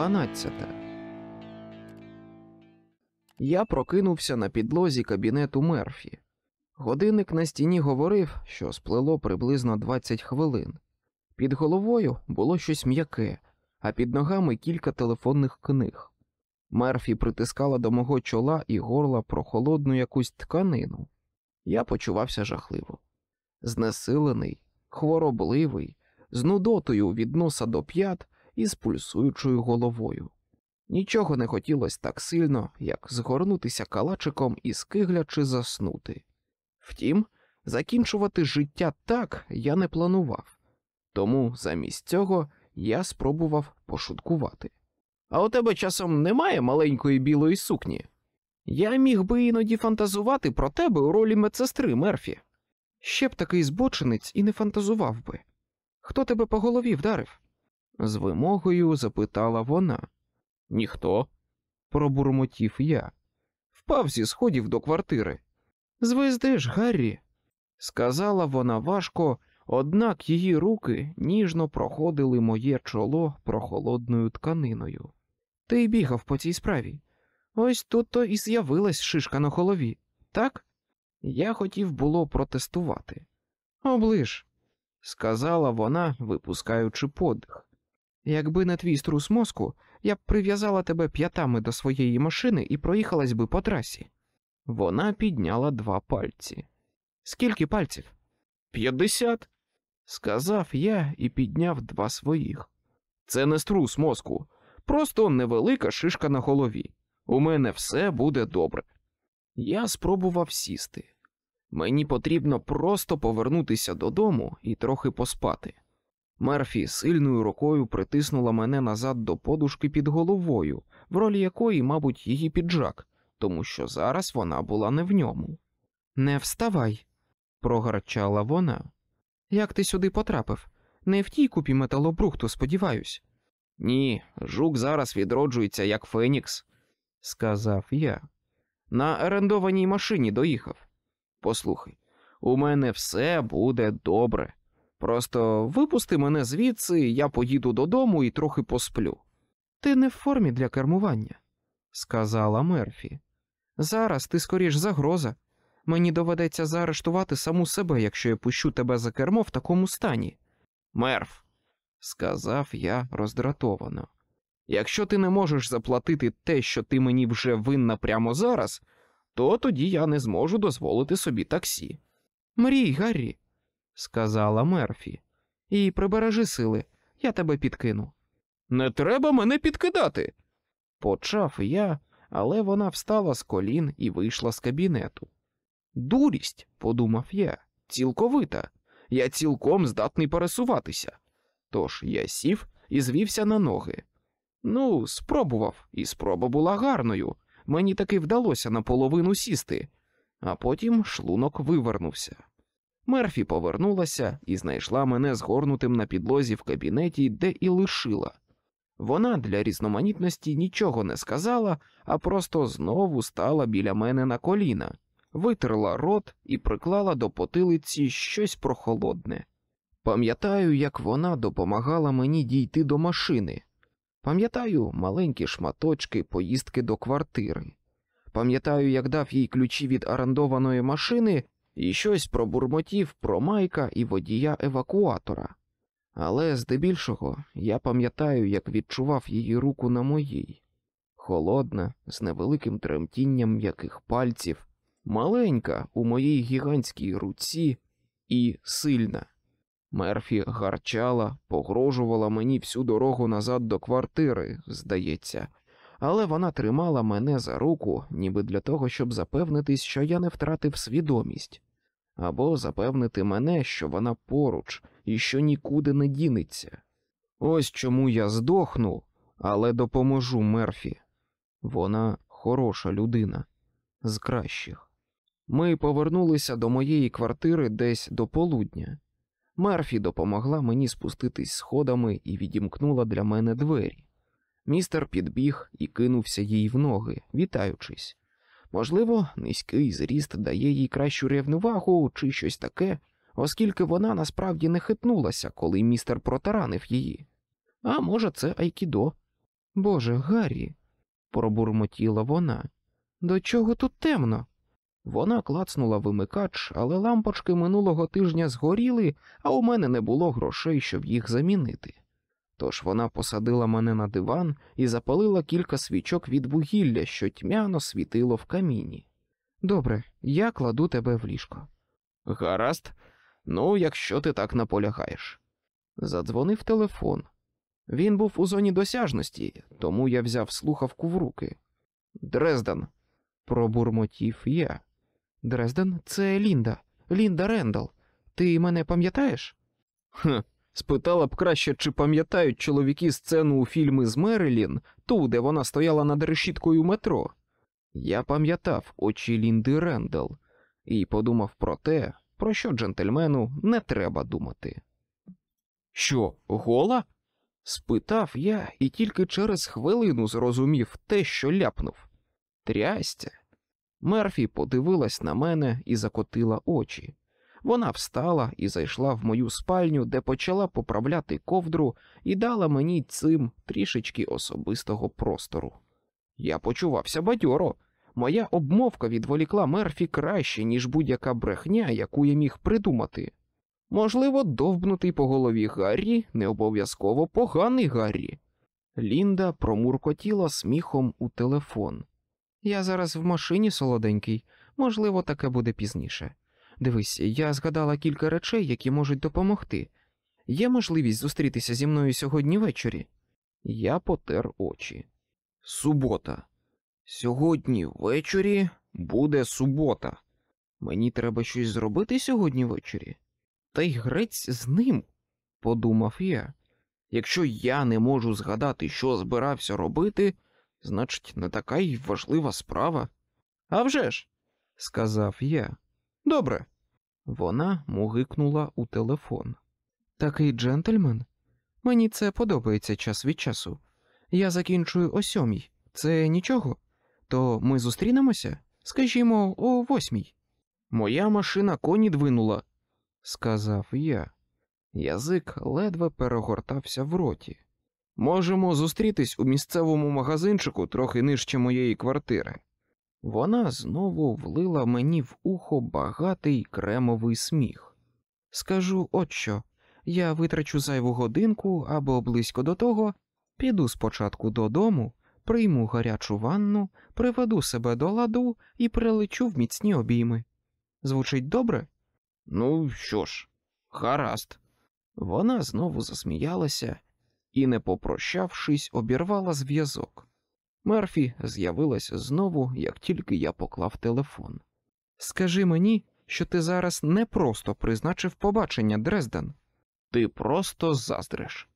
Дванадцята. Я прокинувся на підлозі кабінету Мерфі. Годинник на стіні говорив, що сплело приблизно 20 хвилин. Під головою було щось м'яке, а під ногами кілька телефонних книг. Мерфі притискала до мого чола і горла прохолодну якусь тканину. Я почувався жахливо. Знесилений, хворобливий, з нудотою від носа до п'ят і з пульсуючою головою. Нічого не хотілося так сильно, як згорнутися калачиком і скиглячи заснути. Втім, закінчувати життя так я не планував, тому замість цього я спробував пошуткувати. А у тебе часом немає маленької білої сукні? Я міг би іноді фантазувати про тебе у ролі медсестри Мерфі. Ще б такий збочинець і не фантазував би. Хто тебе по голові вдарив? З вимогою запитала вона. Ніхто, пробурмотів я. Впав зі сходів до квартири. Звездиш, Гаррі, сказала вона важко, однак її руки ніжно проходили моє чоло прохолодною тканиною. Ти бігав по цій справі. Ось тут то і з'явилась шишка на голові, так? Я хотів було протестувати. Оближ, сказала вона, випускаючи подих. Якби не твій струс мозку, я б прив'язала тебе п'ятами до своєї машини і проїхалась би по трасі. Вона підняла два пальці. Скільки пальців? П'ятдесят, сказав я і підняв два своїх. Це не струс мозку, просто невелика шишка на голові. У мене все буде добре. Я спробував сісти. Мені потрібно просто повернутися додому і трохи поспати. Мерфі сильною рукою притиснула мене назад до подушки під головою, в ролі якої, мабуть, її піджак, тому що зараз вона була не в ньому. Не вставай, прогарчала вона. Як ти сюди потрапив? Не в тій купі металобрухту, сподіваюсь. Ні, жук зараз відроджується як Фенікс, сказав я. На орендованій машині доїхав. Послухай, у мене все буде добре. Просто випусти мене звідси, я поїду додому і трохи посплю. Ти не в формі для кермування, сказала Мерфі. Зараз ти скоріш загроза. Мені доведеться заарештувати саму себе, якщо я пущу тебе за кермо в такому стані. Мерф, сказав я роздратовано. Якщо ти не можеш заплатити те, що ти мені вже винна прямо зараз, то тоді я не зможу дозволити собі таксі. Мрій, Гаррі, сказала Мерфі, і прибережи сили, я тебе підкину. Не треба мене підкидати. Почав я, але вона встала з колін і вийшла з кабінету. Дурість, подумав я, цілковита, я цілком здатний пересуватися. Тож я сів і звівся на ноги. Ну, спробував, і спроба була гарною. Мені таки вдалося наполовину сісти, а потім шлунок вивернувся. Мерфі повернулася і знайшла мене згорнутим на підлозі в кабінеті, де і лишила. Вона для різноманітності нічого не сказала, а просто знову стала біля мене на коліна, витерла рот і приклала до потилиці щось прохолодне. Пам'ятаю, як вона допомагала мені дійти до машини. Пам'ятаю маленькі шматочки поїздки до квартири. Пам'ятаю, як дав їй ключі від орендованої машини і щось пробурмотів про майка і водія евакуатора. Але здебільшого я пам'ятаю, як відчував її руку на моїй, холодна, з невеликим тремтінням м'яких пальців, маленька у моїй гігантській руці і сильна. Мерфі гарчала, погрожувала мені всю дорогу назад до квартири, здається, але вона тримала мене за руку, ніби для того, щоб запевнитись, що я не втратив свідомість, або запевнити мене, що вона поруч і що нікуди не дінеться. Ось чому я здохну, але допоможу Мерфі. Вона хороша людина, з кращих. Ми повернулися до моєї квартири десь до полудня. Мерфі допомогла мені спуститись сходами і відімкнула для мене двері. Містер підбіг і кинувся їй в ноги, вітаючись. Можливо, низький зріст дає їй кращу рівновагу чи щось таке, оскільки вона насправді не хитнулася, коли містер протаранив її. А може, це Айкідо. Боже, Гаррі, пробурмотіла вона. До чого тут темно? Вона клацнула вимикач, але лампочки минулого тижня згоріли, а у мене не було грошей, щоб їх замінити. Тож вона посадила мене на диван і запалила кілька свічок від вугілля, що тьмяно світило в каміні. Добре, я кладу тебе в ліжко. Гаразд, ну, якщо ти так наполягаєш. Задзвонив телефон. Він був у зоні досяжності, тому я взяв слухавку в руки. Дрезден, пробурмотів я. Дрезден, це Лінда, Лінда Рендал. Ти мене пам'ятаєш? Хм, спитала б краще, чи пам'ятають чоловіки сцену у фільмі з Мерилін, ту, де вона стояла над решіткою метро. Я пам'ятав очі Лінди Рендал і подумав про те, про що джентльмену не треба думати. Що, гола? спитав я і тільки через хвилину зрозумів те, що ляпнув. Трястя. Мерфі подивилась на мене і закотила очі. Вона встала і зайшла в мою спальню, де почала поправляти ковдру і дала мені цим трішечки особистого простору. Я почувався бадьоро. Моя обмовка відволікла Мерфі краще, ніж будь-яка брехня, яку я міг придумати. Можливо, довбнутий по голові Гаррі не обов'язково поганий Гаррі. Лінда промуркотіла сміхом у телефон. Я зараз в машині солоденький, можливо, таке буде пізніше. Дивись, я згадала кілька речей, які можуть допомогти. Є можливість зустрітися зі мною сьогодні ввечері? Я потер очі. Субота. Сьогодні ввечері буде субота. Мені треба щось зробити сьогодні ввечері. Та й грець з ним, подумав я. Якщо я не можу згадати, що збирався робити, значить, не така й важлива справа. «А вже ж», – сказав я. Добре. Вона мугикнула у телефон. Такий джентльмен. Мені це подобається час від часу. Я закінчую о сьомій. Це нічого. То ми зустрінемося, скажімо, о восьмій. Моя машина коні двинула, сказав я. Язик ледве перегортався в роті. Можемо зустрітись у місцевому магазинчику трохи нижче моєї квартири. Вона знову влила мені в ухо багатий кремовий сміх. Скажу от що, я витрачу зайву годинку або близько до того, піду спочатку додому, прийму гарячу ванну, приведу себе до ладу і прилечу в міцні обійми. Звучить добре? Ну що ж, гаразд. Вона знову засміялася і, не попрощавшись, обірвала зв'язок. Мерфі з'явилась знову, як тільки я поклав телефон. Скажи мені, що ти зараз не просто призначив побачення, Дрезден. Ти просто заздриш.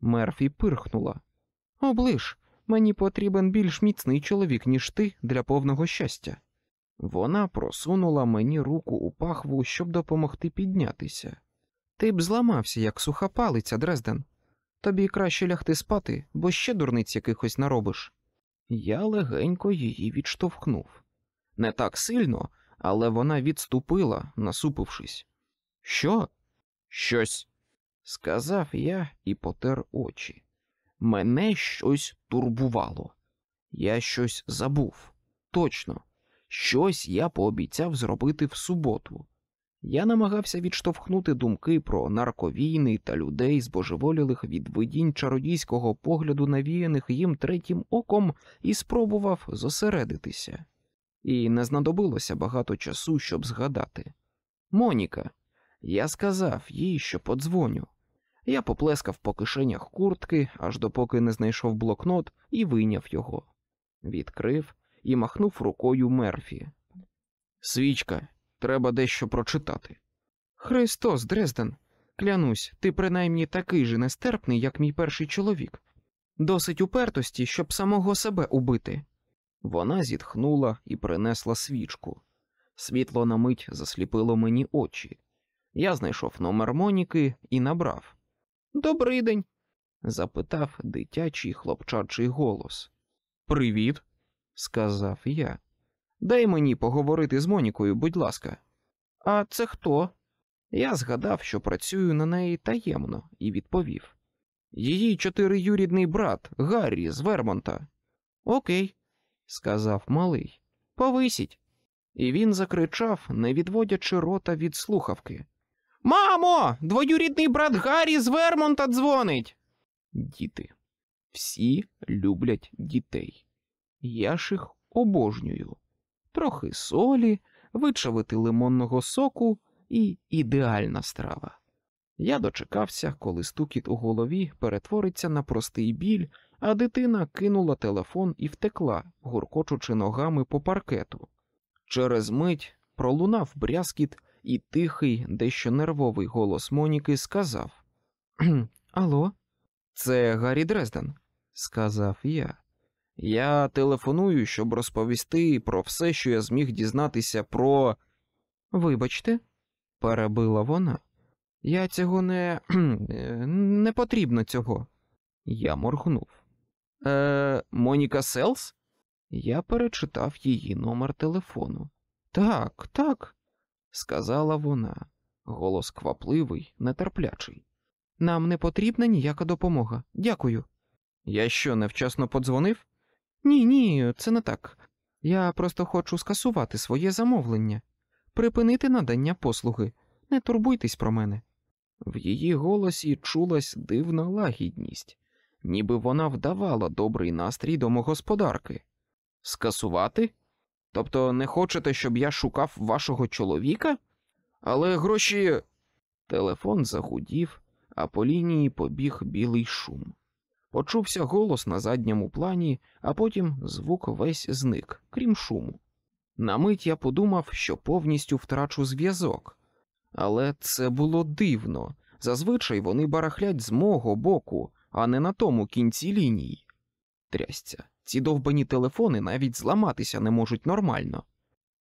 Мерфі пирхнула. Оближ, мені потрібен більш міцний чоловік, ніж ти для повного щастя. Вона просунула мені руку у пахву, щоб допомогти піднятися. Ти б зламався, як суха палиця, Дрезден. Тобі краще лягти спати, бо ще дурниць якихось наробиш. Я легенько її відштовхнув. Не так сильно, але вона відступила, насупившись. Що? Щось, сказав я і потер очі. Мене щось турбувало. Я щось забув. Точно, щось я пообіцяв зробити в суботу. Я намагався відштовхнути думки про нарковійни та людей, збожеволілих від видінь чародійського погляду, навіяних їм третім оком, і спробував зосередитися. І не знадобилося багато часу, щоб згадати. Моніка, я сказав їй, що подзвоню. Я поплескав по кишенях куртки, аж допоки не знайшов блокнот і вийняв його. Відкрив і махнув рукою Мерфі. Свічка, треба дещо прочитати. Христос, Дрезден, клянусь, ти принаймні такий же нестерпний, як мій перший чоловік. Досить упертості, щоб самого себе убити. Вона зітхнула і принесла свічку. Світло на мить засліпило мені очі. Я знайшов номер Моніки і набрав. Добрий день, запитав дитячий хлопчачий голос. Привіт, сказав я. Дай мені поговорити з Монікою, будь ласка. А це хто? Я згадав, що працюю на неї таємно, і відповів. Її чотириюрідний брат Гаррі з Вермонта. Окей, сказав малий. Повисіть. І він закричав, не відводячи рота від слухавки. Мамо, двоюрідний брат Гаррі з Вермонта дзвонить. Діти. Всі люблять дітей. Я ж їх обожнюю. Трохи солі, вичавити лимонного соку і ідеальна страва. Я дочекався, коли стукіт у голові перетвориться на простий біль, а дитина кинула телефон і втекла, гуркочучи ногами по паркету. Через мить пролунав брязкіт, і тихий, дещо нервовий голос Моніки сказав: Алло, це Гаррі Дрезден, сказав я. Я телефоную, щоб розповісти про все, що я зміг дізнатися про. Вибачте, перебила вона. Я цього не не потрібно цього. Я моргнув. Е, Моніка Селс? Я перечитав її номер телефону. Так, так, сказала вона, голос квапливий, нетерплячий. Нам не потрібна ніяка допомога. Дякую. Я що, невчасно подзвонив? Ні, ні, це не так. Я просто хочу скасувати своє замовлення, припинити надання послуги. Не турбуйтесь про мене. В її голосі чулась дивна лагідність, ніби вона вдавала добрий настрій домогосподарки. Скасувати? Тобто не хочете, щоб я шукав вашого чоловіка? Але гроші. Телефон загудів, а по лінії побіг білий шум. Почувся голос на задньому плані, а потім звук весь зник, крім шуму. На мить я подумав, що повністю втрачу зв'язок. Але це було дивно. Зазвичай вони барахлять з мого боку, а не на тому кінці лінії. Трясця, ці довбані телефони навіть зламатися не можуть нормально.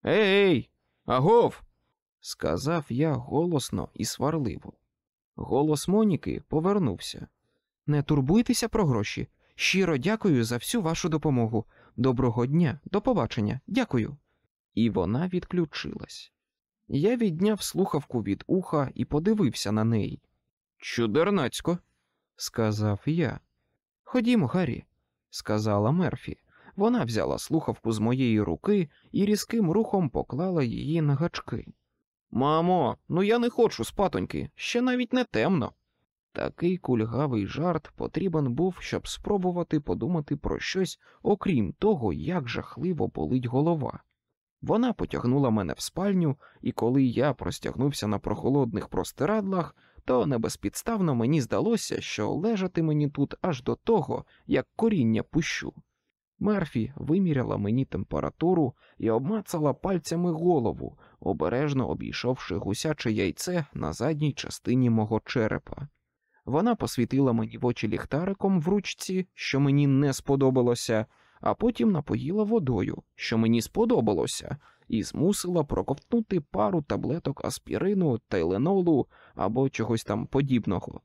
Ей, агов! сказав я голосно і сварливо. Голос Моніки повернувся. Не турбуйтеся про гроші. Щиро дякую за всю вашу допомогу. Доброго дня, до побачення, дякую. І вона відключилась. Я відняв слухавку від уха і подивився на неї. Чудернацько, сказав я. Ходімо, Гаррі, сказала Мерфі. Вона взяла слухавку з моєї руки і різким рухом поклала її на гачки. Мамо, ну я не хочу спатоньки, ще навіть не темно. Такий кульгавий жарт потрібен був, щоб спробувати подумати про щось, окрім того, як жахливо болить голова. Вона потягнула мене в спальню, і коли я простягнувся на прохолодних простирадлах, то небезпідставно мені здалося, що лежати мені тут аж до того, як коріння пущу. Мерфі виміряла мені температуру і обмацала пальцями голову, обережно обійшовши гусяче яйце на задній частині мого черепа. Вона посвітила мені в очі ліхтариком в ручці, що мені не сподобалося, а потім напоїла водою, що мені сподобалося, і змусила проковтнути пару таблеток аспірину, тайленолу або чогось там подібного.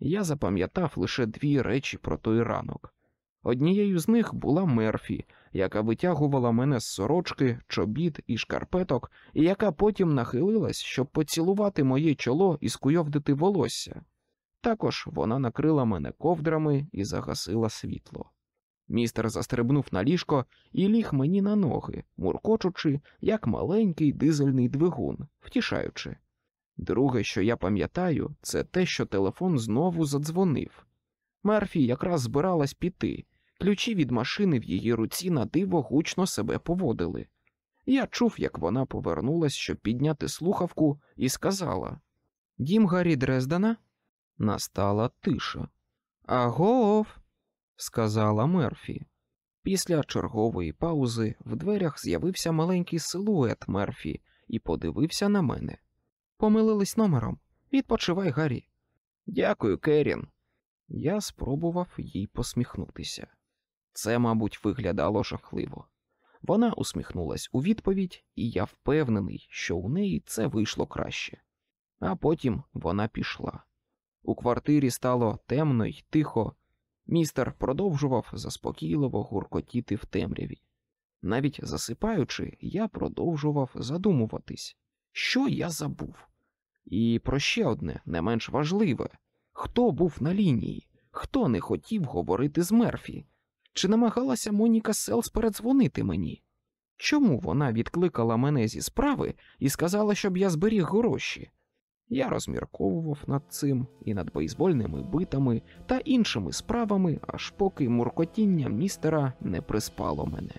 Я запам'ятав лише дві речі про той ранок. Однією з них була Мерфі, яка витягувала мене з сорочки, чобіт і шкарпеток, і яка потім нахилилась, щоб поцілувати моє чоло і скуйовдити волосся. Також вона накрила мене ковдрами і загасила світло. Містер застрибнув на ліжко і ліг мені на ноги, муркочучи, як маленький дизельний двигун, втішаючи. Друге, що я пам'ятаю, це те, що телефон знову задзвонив. Мерфі якраз збиралась піти, ключі від машини в її руці на диво гучно себе поводили. Я чув, як вона повернулась, щоб підняти слухавку, і сказала: Дім Гаррі Дрездена? Настала тиша. Агов, сказала Мерфі. Після чергової паузи в дверях з'явився маленький силует Мерфі і подивився на мене. Помилились номером. Відпочивай, Гаррі. Дякую, Керін. Я спробував їй посміхнутися. Це, мабуть, виглядало жахливо. Вона усміхнулась у відповідь, і я впевнений, що у неї це вийшло краще. А потім вона пішла. У квартирі стало темно й тихо, містер продовжував заспокійливо гуркотіти в темряві. Навіть засипаючи, я продовжував задумуватись, що я забув. І про ще одне не менш важливе хто був на лінії, Хто не хотів говорити з Мерфі? Чи намагалася Моніка Селс передзвонити мені? Чому вона відкликала мене зі справи і сказала, щоб я зберіг гроші? Я розмірковував над цим і над бейсбольними битами та іншими справами, аж поки муркотіння містера не приспало мене.